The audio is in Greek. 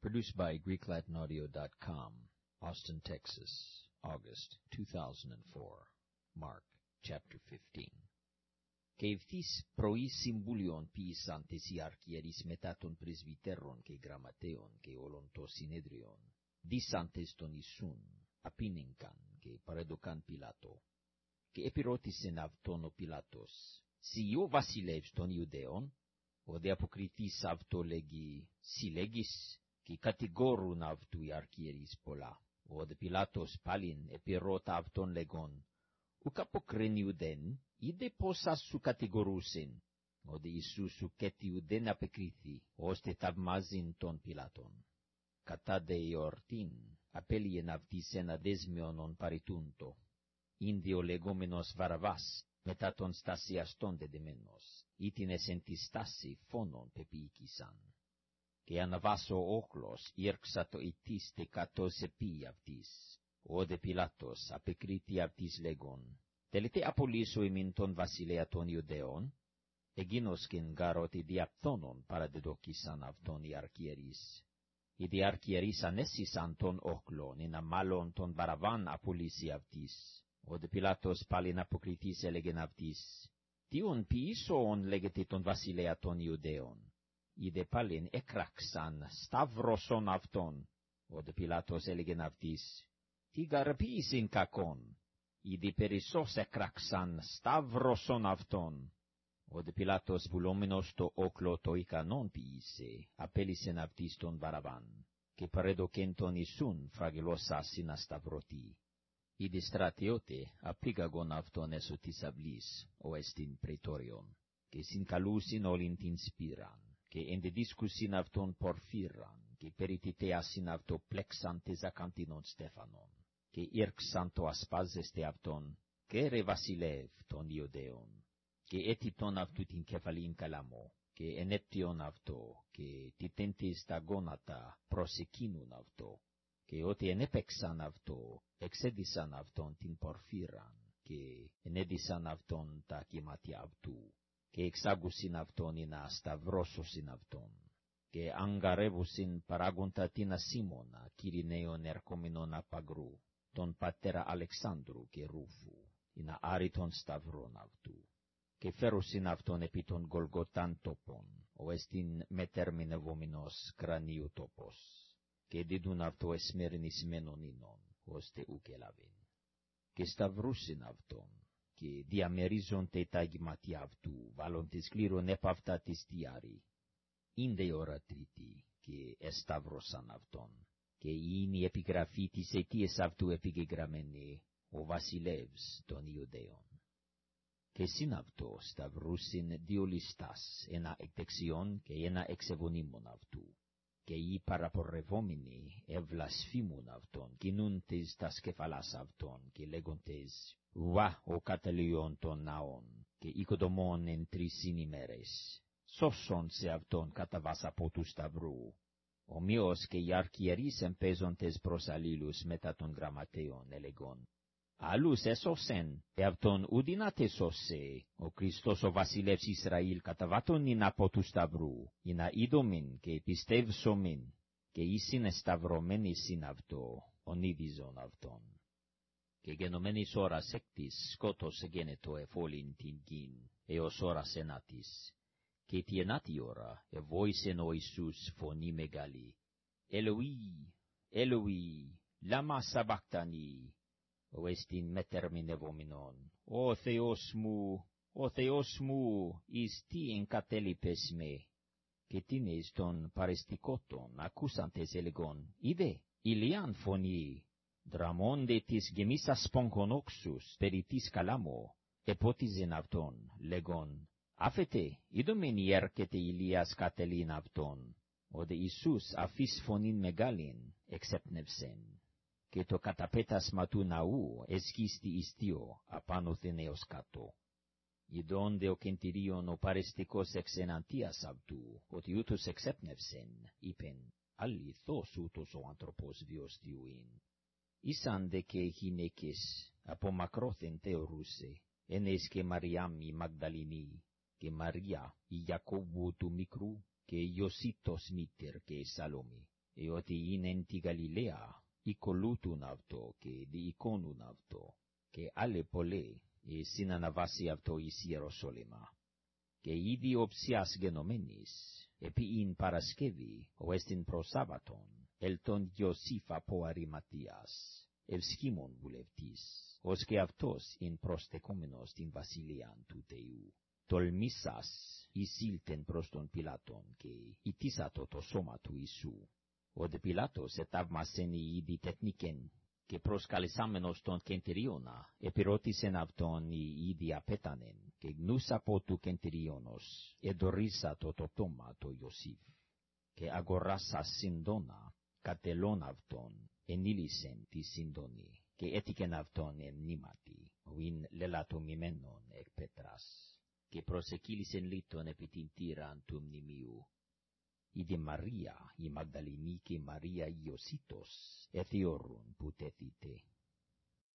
Produced by GreekLatinAudio.com, Austin, Texas, August 2004. Mark chapter 15. Και ευθύς πρωί συμβούλιον ποιησαν τες οι αρχιερείς μετά των πρεσβυτέρων και γραμματέων και όλων των συνέδριων, δίσαντες τον Ιησούν, απίνεγκαν και παρεδοκαν Πιλάτο. Και επιρώτησεν αυτόν ο Πιλάτος, «Σι ο βασιλεύς των Ιουδαίων» ο δε αποκριτής αυτό λέγει, «Σι λέγεις» και κατηγορούν αυτού οι αρχιερείς πολλά. Ο δε Πιλάτος πάλιν επιρώτα αυτόν λέγον, «Ουκ αποκρίνει ουδέν, είδε πόσα σου κατηγορούσιν». Ο δε Ιησούς σου κέτι ουδέν απεκρίθη, ώστε θαυμάζειν τον Πιλάτον. Κατά δε εορτήν, απέλυεν αυτής ένα δέσμιον παριτούντο. Ίνδι ο λεγόμενος Βαραβάς, μετά τον στασιαστόν δεδεμένος, ήτινες εν τη στάση φόνον πεποίηκησαν. Και αναβάσω όχλος ήρξα το ητής τε κατός επί αυτής, ο δε Πιλάτος απεκρίτη αυτής λέγον, τελετε απολύσω ημίν τον βασιλέα των Ιουδαίων, εγίνος κεν γαρότι διαπθόνον παραδεδόκησαν αυτόν οι αρχιερείς. Οι διαρκιερείς ανέσισαν τον όχλον, ενα μάλλον τον Βαραβάν απολύσει αυτής, ο δε Πιλάτος πάλιν αποκριτής έλεγεν αυτής, «Τιον ποιήσον λέγεται τον βασιλέα των Ιουδαίων». Είδε πάλιν εκράξαν σταυρώσον αυτόν. Ο δε Πιλάτος έλεγεν αυτής, «Τι γαρποίησιν κακόν». Είδε περισσός εκράξαν σταυρώσον αυτόν. Ο δε Πιλάτος βουλόμενος το όκλο το ικανόν ποιήσε, απέλησεν αυτής τον Βαραβάν, και παρεδοκεν τον Ιησούν φραγελώσα συνασταυρωτή. Ήδη στρατιώτε απήγαγον αυτόν έσω της αυλής, ο εστιν πρετόριον, και συγκαλούσιν όλην την σπήραν, και εν διδίσκουσιν αυτόν πορφύραν, και περιτητέασιν αυτό πλέξαν τες ακαντινον Στέφανον, και ήρξαν το ασπάζεστε αυτόν, και ρε βασιλεύ των Ιουδαίων, και έτυπτον αυτού την κεφαλήν καλαμό, και ενέπτιον αυτό, και τιτέντες τα γόνατα προσεκίνουν αυτό, και ότι ενέπαιξαν αυτό, εξέδισαν αυτόν την πορφύραν, και ενέδισαν αυτόν τα κύματια αυτού, και εξάγουσιν αυτόν να σταυρώσωσιν αυτόν, και αγκαρεύουσιν παράγοντα την ασήμωνα, κυριναίων ερχόμενον απαγρού, τον πατέρα Αλεξάνδρου και Ρούφου, να άρει τον σταυρόν αυτού. Και φέρουσιν αυτόν επί τον Γολγοτάν τόπον, ο εστιν μετερμινευόμενος κρανίου τόπος και δίδουν αυτό εσμερνισμένον ίνον, ώστε ουκ έλαβεν. Και σταυρούσιν αυτόν, και διαμερίζονται τα γηματιά αυτού, βάλλον σκλήρων επαυτά της τιάρη. Ήντε η ώρα τρίτη, και εσταύρωσαν αυτόν, και είναι η επιγραφή της αιτίας αυτού επιγεγραμμένη, ο βασιλεύς των Ιουδαίων. Και συν αυτό σταυρούσιν δύο λιστάς, ένα εκ δεξιών και ένα εξεβονίμων αυτού και οι παραπορρευόμενοι ευλασφήμουν αυτόν, κινούντες τα σκεφαλάς αυτόν, και λέγοντες, «Βα ο κατελειών των ναών, και οικοδομών εν τρεις ημέρες, σώσον σε αυτόν κατά βάς από του σταυρού». Ομοίως και οι αρχιερείς εμπέζοντες προς αλλήλους μετά των γραμματέων, έλεγον, Άλλους έσωσεν, αυτόν ουδινάτε σώσε, ο Χριστός ο βασιλεύς Ισραήλ καταβάτων ειν από του σταυρού, ειν είδομεν και πιστεύσομεν, και ήσιν εσταυρωμένοι συν αυτό, ονίδιζον αυτόν. Και γενομένης ώρας έκτης σκότος εγένετο εφόλην την γην, έως ώρας ενάτης. Και τη ενάτη ώρα εβόησεν ο Ιησούς φωνή μεγάλη, Ελοή, Ελοή, λάμα σαβακτανί, ο εστιν μετερμινευόμενον. «Ο Θεός μου, ο Θεός μου, εις τι εγκατέλειπες με» και τίνες των παρεστικότων ακούσαντες έλεγον, «Είδε, ηλιάν φωνή, δραμόνde της γεμίσας σπογγονόξους περί της καλάμω, επότιζεν αυτόν, λέγον, «Άφετε, είδομεν έρχεται Ηλίας κατελήν αυτόν», ο δε Ιησούς αφής φωνήν μεγάλην εξέπνευσεν και το καταπέτασμα του ναού εσκίστη ιστίο απάνω θενέως κάτω. Ιδώνde ο κεντηρίον ο παρεστικός εξ εναντίας αυτού, ότι ούτως εξέπνευσεν, είπεν, αληθώς ούτως ο άνθρωπος διοστιούειν. Ήσαν δε και γυναίκες από μακρόθεν θεωρούσε, ενές και Μαριάμ η Μαγδαληνή, και Μαριά η Ιακώβου του μικρού, και Ιωσίτος μήτερ και Σαλόμη, e ότι είναι τη Γαλιλαία, οικολούτουν αυτό και διοικώνουν αυτό, και άλλοι πολλοί, e συναναβάσει αυτό εις Ιεροσόλυμα. Και ήδη οψιάς γενομένης, επί ειν Παρασκευή, ο εστιν προ Σάββατον, ελτον Ιωσήφ από Αριματίας, ευσχήμων βουλευτής, ως και αυτός ειν προστεκόμενος την βασιλείαν του Θεού. Τολμήσας εισήλτεν προς τον Πιλάτον και ητήσατο το σώμα του Ιησού. Ο δε Πιλάτος εταυμασεν ήδη τεθνικεν και προσκαλεσάμενος τον κεντριώνα, επιρώτησεν αυτόν οι ήδη απέτανεν, και γνούς από του κεντριώνος, εδωρίσατο το τόμα το Ιωσήφ. Και αγοράσα συντόνα, κατελών αυτόν, ενήλυσεν τη συντόνη, και έτικεν αυτόν εν νήματι, ουίν λελατομημένον εκ πέτρας, και προσεκύλησεν λίτων επί την τύραν του μνημείου. Ήδη Μαρία, η Μαγδαληνή και Μαρία Ιωσήτος, εθιόρουν που τέθητε.